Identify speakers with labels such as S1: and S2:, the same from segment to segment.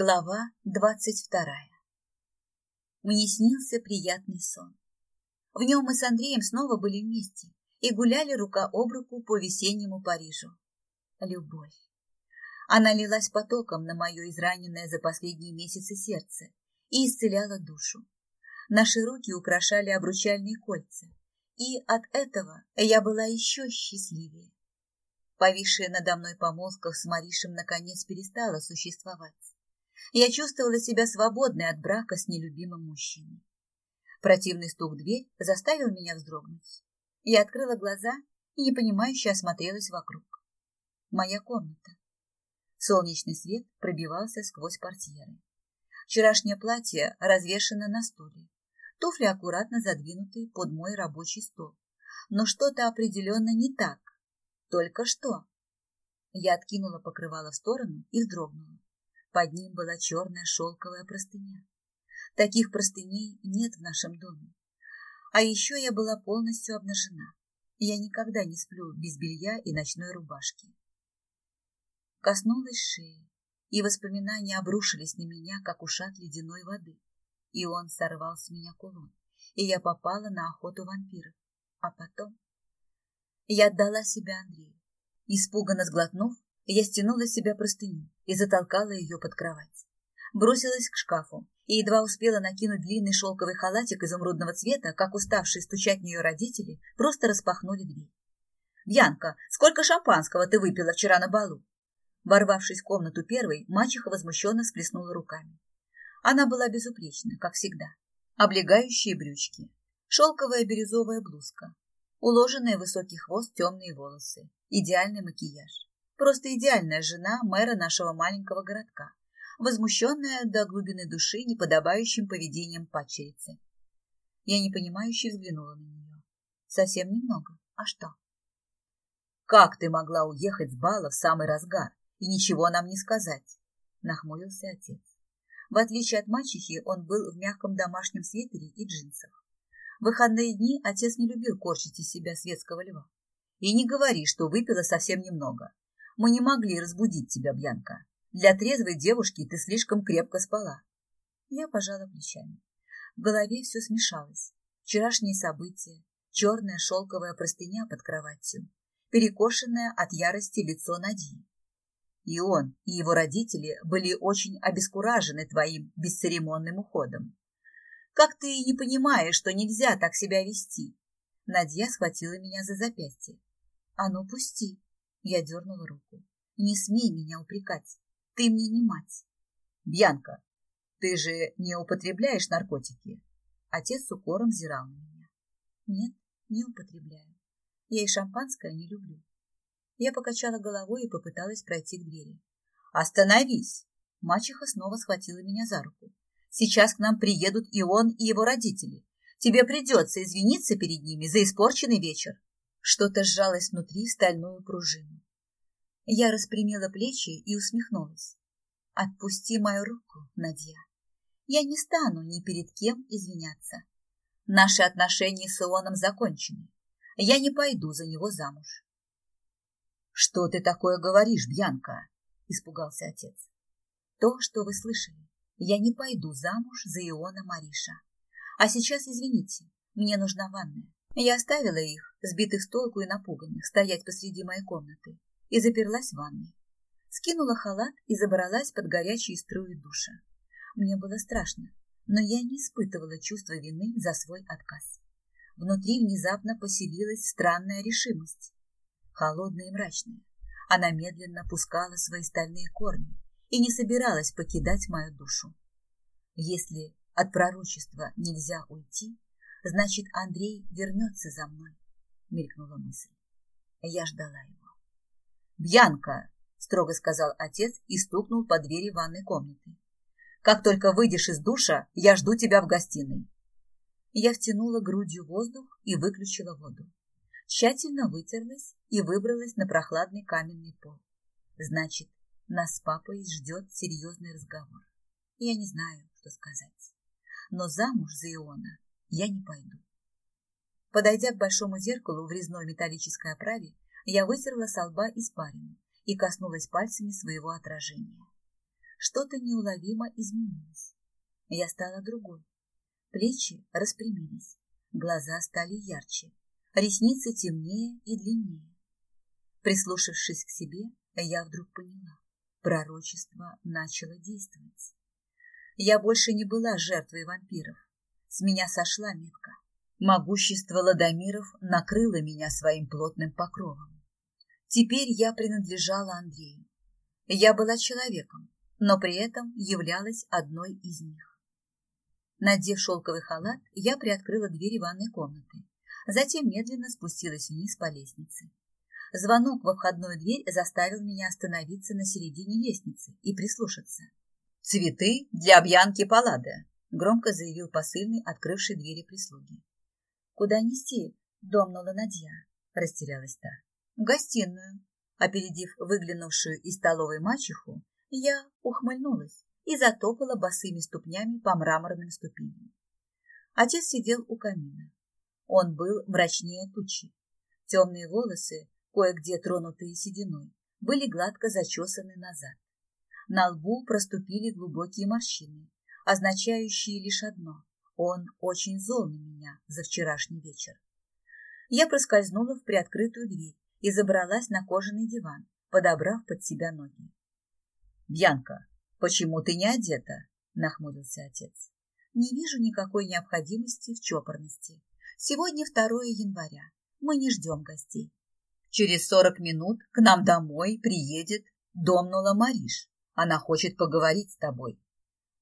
S1: Глава двадцать вторая. Мне снился приятный сон. В нем мы с Андреем снова были вместе и гуляли рука об руку по весеннему Парижу. Любовь. Она лилась потоком на мое израненное за последние месяцы сердце и исцеляла душу. Наши руки украшали обручальные кольца, и от этого я была еще счастливее. Повисшая надо мной помолвка с Маришем наконец перестала существовать я чувствовала себя свободной от брака с нелюбимым мужчиной. Противный стук в дверь заставил меня вздрогнуть. Я открыла глаза и непонимающе осмотрелась вокруг. Моя комната. Солнечный свет пробивался сквозь портьеры. Вчерашнее платье развешено на стуле. Туфли аккуратно задвинуты под мой рабочий стол. Но что-то определенно не так. Только что. Я откинула покрывало в сторону и вздрогнула. Под ним была черная шелковая простыня. Таких простыней нет в нашем доме. А еще я была полностью обнажена. Я никогда не сплю без белья и ночной рубашки. Коснулась шеи, и воспоминания обрушились на меня, как ушат ледяной воды. И он сорвал с меня кулон, и я попала на охоту вампиров. А потом я отдала себя Андрею. Испуганно сглотнув, я стянула с себя простыню и затолкала ее под кровать. Бросилась к шкафу и едва успела накинуть длинный шелковый халатик изумрудного цвета, как уставшие стучать в нее родители просто распахнули дверь. «Бьянка, сколько шампанского ты выпила вчера на балу?» Ворвавшись в комнату первой, мачеха возмущенно всплеснула руками. Она была безупречна, как всегда. Облегающие брючки, шелковая бирюзовая блузка, уложенные в высокий хвост темные волосы, идеальный макияж. Просто идеальная жена мэра нашего маленького городка, возмущенная до глубины души неподобающим поведением падчерицы. Я непонимающе взглянула на нее. Совсем немного. А что? Как ты могла уехать с бала в самый разгар и ничего нам не сказать? Нахмурился отец. В отличие от мачехи, он был в мягком домашнем свитере и джинсах. В выходные дни отец не любил корчить из себя светского льва. И не говори, что выпила совсем немного. Мы не могли разбудить тебя, Бьянка. Для трезвой девушки ты слишком крепко спала. Я пожала плечами. В голове все смешалось. Вчерашние события, черная шелковая простыня под кроватью, перекошенное от ярости лицо Нади. И он, и его родители были очень обескуражены твоим бесцеремонным уходом. Как ты не понимаешь, что нельзя так себя вести? Надя схватила меня за запястье. А ну, пусти. Я дернула руку. Не смей меня упрекать. Ты мне не мать. Бьянка, ты же не употребляешь наркотики? Отец с укором взирал на меня. Нет, не употребляю. Я и шампанское не люблю. Я покачала головой и попыталась пройти к двери. Остановись! Мачеха снова схватила меня за руку. Сейчас к нам приедут и он, и его родители. Тебе придется извиниться перед ними за испорченный вечер. Что-то сжалось внутри стальную пружину. Я распрямила плечи и усмехнулась. «Отпусти мою руку, Надя. Я не стану ни перед кем извиняться. Наши отношения с Ионом закончены. Я не пойду за него замуж». «Что ты такое говоришь, Бьянка?» – испугался отец. «То, что вы слышали. Я не пойду замуж за Иона Мариша. А сейчас, извините, мне нужна ванная. Я оставила их, сбитых с толку и напуганных, стоять посреди моей комнаты, и заперлась в ванной. Скинула халат и забралась под горячие струи душа. Мне было страшно, но я не испытывала чувства вины за свой отказ. Внутри внезапно поселилась странная решимость, холодная и мрачная. Она медленно пускала свои стальные корни и не собиралась покидать мою душу. Если от пророчества нельзя уйти, Значит, Андрей вернется за мной, мелькнула мысль. Я ждала его. Бьянка, строго сказал отец и стукнул по двери ванной комнаты. Как только выйдешь из душа, я жду тебя в гостиной. Я втянула грудью воздух и выключила воду. Тщательно вытерлась и выбралась на прохладный каменный пол. Значит, нас с папой ждет серьезный разговор. Я не знаю, что сказать. Но замуж за Иона я не пойду. Подойдя к большому зеркалу в резной металлической оправе, я вытерла со лба испарину и коснулась пальцами своего отражения. что-то неуловимо изменилось. Я стала другой. Плечи распрямились, глаза стали ярче, ресницы темнее и длиннее. Прислушавшись к себе, я вдруг поняла, пророчество начало действовать. Я больше не была жертвой вампиров. С меня сошла метка. Могущество ладомиров накрыло меня своим плотным покровом. Теперь я принадлежала Андрею. Я была человеком, но при этом являлась одной из них. Надев шелковый халат, я приоткрыла двери ванной комнаты, затем медленно спустилась вниз по лестнице. Звонок во входную дверь заставил меня остановиться на середине лестницы и прислушаться. «Цветы для Бьянки Паллада», — громко заявил посыльный, открывший двери прислуги. «Куда нести?» — домнула Надья. Растерялась та. «В гостиную». Опередив выглянувшую из столовой мачеху, я ухмыльнулась и затопала босыми ступнями по мраморным ступеням. Отец сидел у камина. Он был мрачнее тучи. Темные волосы, кое-где тронутые сединой, были гладко зачесаны назад. На лбу проступили глубокие морщины, означающие лишь одно – он очень зол на меня за вчерашний вечер. Я проскользнула в приоткрытую дверь и забралась на кожаный диван, подобрав под себя ноги. «Бьянка, почему ты не одета?» – нахмурился отец. «Не вижу никакой необходимости в чопорности. Сегодня 2 января. Мы не ждем гостей. Через сорок минут к нам домой приедет домнула Мариш. Она хочет поговорить с тобой.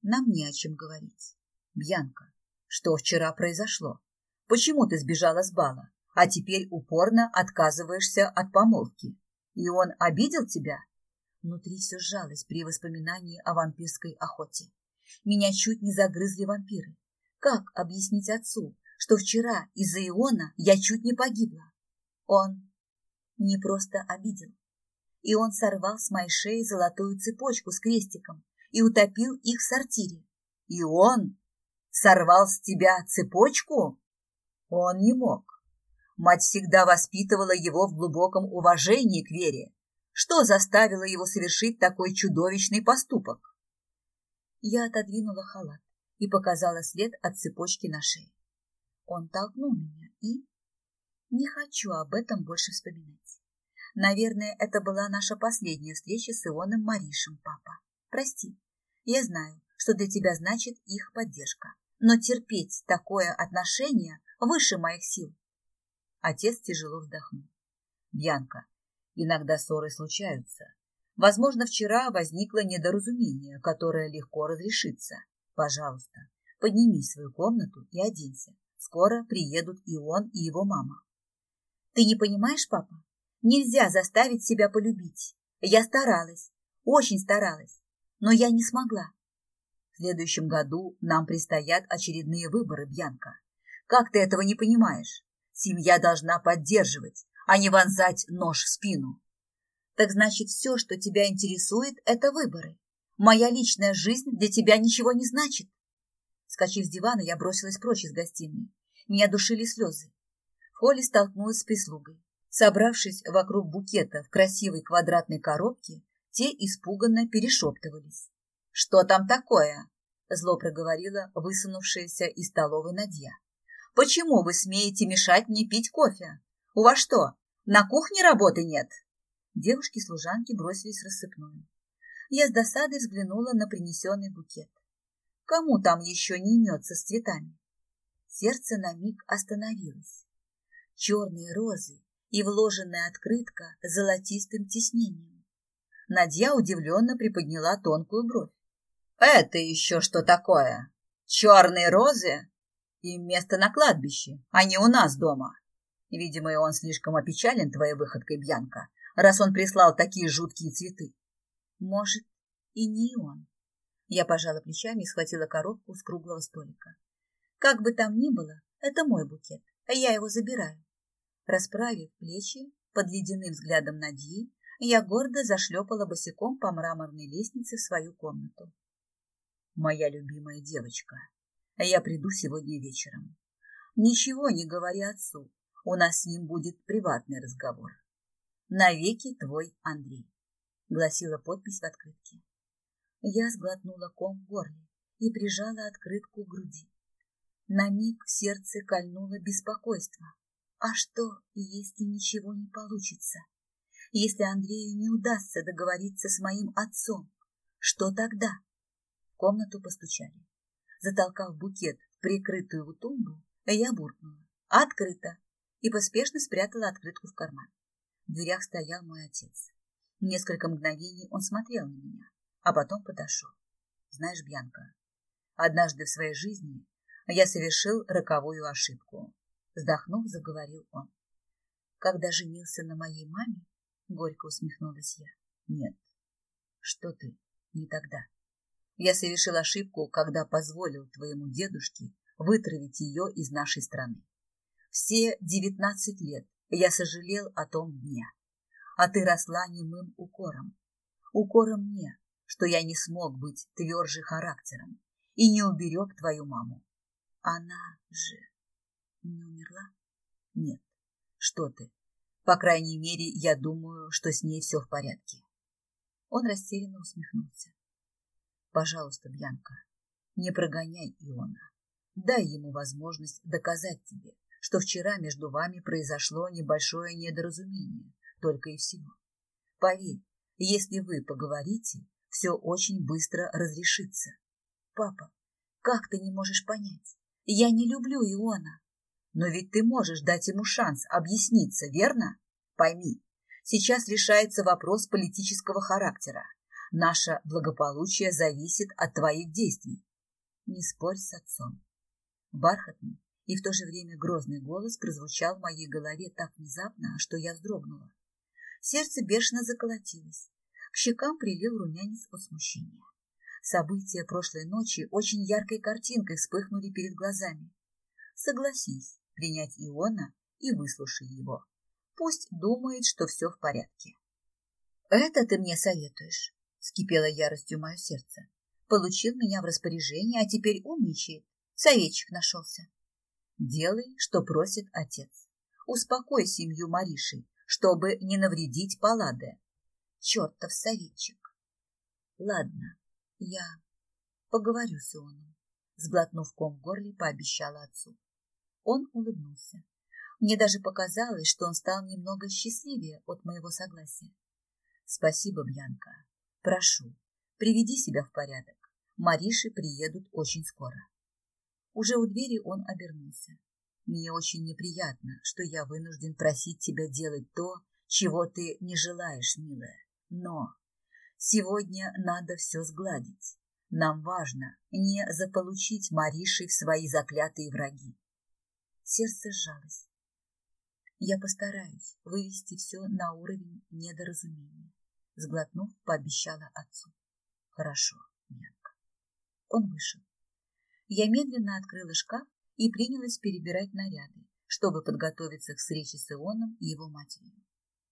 S1: Нам не о чем говорить. Бьянка, что вчера произошло? Почему ты сбежала с бала, а теперь упорно отказываешься от помолвки? И он обидел тебя? Внутри все сжалось при воспоминании о вампирской охоте. Меня чуть не загрызли вампиры. Как объяснить отцу, что вчера из-за Иона я чуть не погибла? Он не просто обидел и он сорвал с моей шеи золотую цепочку с крестиком и утопил их в сортире. И он сорвал с тебя цепочку? Он не мог. Мать всегда воспитывала его в глубоком уважении к вере. Что заставило его совершить такой чудовищный поступок? Я отодвинула халат и показала след от цепочки на шее. Он толкнул меня и... Не хочу об этом больше вспоминать. Наверное, это была наша последняя встреча с Ионом Маришем, папа. Прости. Я знаю, что для тебя значит их поддержка. Но терпеть такое отношение выше моих сил. Отец тяжело вздохнул. Бьянка, иногда ссоры случаются. Возможно, вчера возникло недоразумение, которое легко разрешится. Пожалуйста, подними свою комнату и оденься. Скоро приедут и он, и его мама. Ты не понимаешь, папа? Нельзя заставить себя полюбить. Я старалась, очень старалась, но я не смогла. В следующем году нам предстоят очередные выборы, Бьянка. Как ты этого не понимаешь? Семья должна поддерживать, а не вонзать нож в спину. Так значит, все, что тебя интересует, это выборы. Моя личная жизнь для тебя ничего не значит. Скачив с дивана, я бросилась прочь из гостиной. Меня душили слезы. В холле столкнулась с прислугой. Собравшись вокруг букета в красивой квадратной коробке, те испуганно перешептывались. «Что там такое?» – зло проговорила высунувшаяся из столовой Надья. «Почему вы смеете мешать мне пить кофе? У вас что, на кухне работы нет?» Девушки-служанки бросились рассыпную. Я с досадой взглянула на принесенный букет. Кому там еще не имется с цветами? Сердце на миг остановилось. Черные розы и вложенная открытка с золотистым тиснением. Надя удивленно приподняла тонкую бровь. «Это еще что такое? Черные розы? И место на кладбище, а не у нас дома. Видимо, и он слишком опечален твоей выходкой, Бьянка, раз он прислал такие жуткие цветы. Может, и не он. Я пожала плечами и схватила коробку с круглого столика. Как бы там ни было, это мой букет, а я его забираю. Расправив плечи под ледяным взглядом Надьи, я гордо зашлепала босиком по мраморной лестнице в свою комнату. «Моя любимая девочка, я приду сегодня вечером. Ничего не говори отцу, у нас с ним будет приватный разговор. Навеки твой Андрей», — гласила подпись в открытке. Я сглотнула ком в горле и прижала открытку к груди. На миг в сердце кольнуло беспокойство. А что, если ничего не получится? Если Андрею не удастся договориться с моим отцом? Что тогда? В комнату постучали. Затолкав букет в прикрытую тумбу, я буркнула. Открыто! И поспешно спрятала открытку в карман. В дверях стоял мой отец. Несколько мгновений он смотрел на меня, а потом подошел. Знаешь, Бьянка, однажды в своей жизни я совершил роковую ошибку. Вздохнув, заговорил он. Когда женился на моей маме, горько усмехнулась я. Нет, что ты, не тогда. Я совершил ошибку, когда позволил твоему дедушке вытравить ее из нашей страны. Все девятнадцать лет я сожалел о том дне, а ты росла немым укором. Укором мне, что я не смог быть тверже характером и не уберег твою маму. Она же не умерла? Нет. Что ты? По крайней мере, я думаю, что с ней все в порядке. Он растерянно усмехнулся. Пожалуйста, Бьянка, не прогоняй Иона. Дай ему возможность доказать тебе, что вчера между вами произошло небольшое недоразумение, только и всего. Поверь, если вы поговорите, все очень быстро разрешится. Папа, как ты не можешь понять? Я не люблю Иона. Но ведь ты можешь дать ему шанс объясниться, верно? Пойми, сейчас решается вопрос политического характера. Наше благополучие зависит от твоих действий. Не спорь с отцом. Бархатный и в то же время грозный голос прозвучал в моей голове так внезапно, что я вздрогнула. Сердце бешено заколотилось. К щекам прилил румянец от смущения. События прошлой ночи очень яркой картинкой вспыхнули перед глазами. Согласись принять Иона и выслушай его. Пусть думает, что все в порядке. «Это ты мне советуешь?» — скипело яростью мое сердце. «Получил меня в распоряжение, а теперь умничает. Советчик нашелся». «Делай, что просит отец. Успокой семью Мариши, чтобы не навредить Палладе. Чертов советчик!» «Ладно, я поговорю с Ионом», — сглотнув ком в горле, пообещала отцу. Он улыбнулся. Мне даже показалось, что он стал немного счастливее от моего согласия. Спасибо, Бьянка. Прошу, приведи себя в порядок. Мариши приедут очень скоро. Уже у двери он обернулся. Мне очень неприятно, что я вынужден просить тебя делать то, чего ты не желаешь, милая. Но сегодня надо все сгладить. Нам важно не заполучить Мариши в свои заклятые враги. Сердце сжалось. Я постараюсь вывести все на уровень недоразумения. Сглотнув, пообещала отцу. Хорошо, Янка. Он вышел. Я медленно открыла шкаф и принялась перебирать наряды, чтобы подготовиться к встрече с Ионом и его матерью.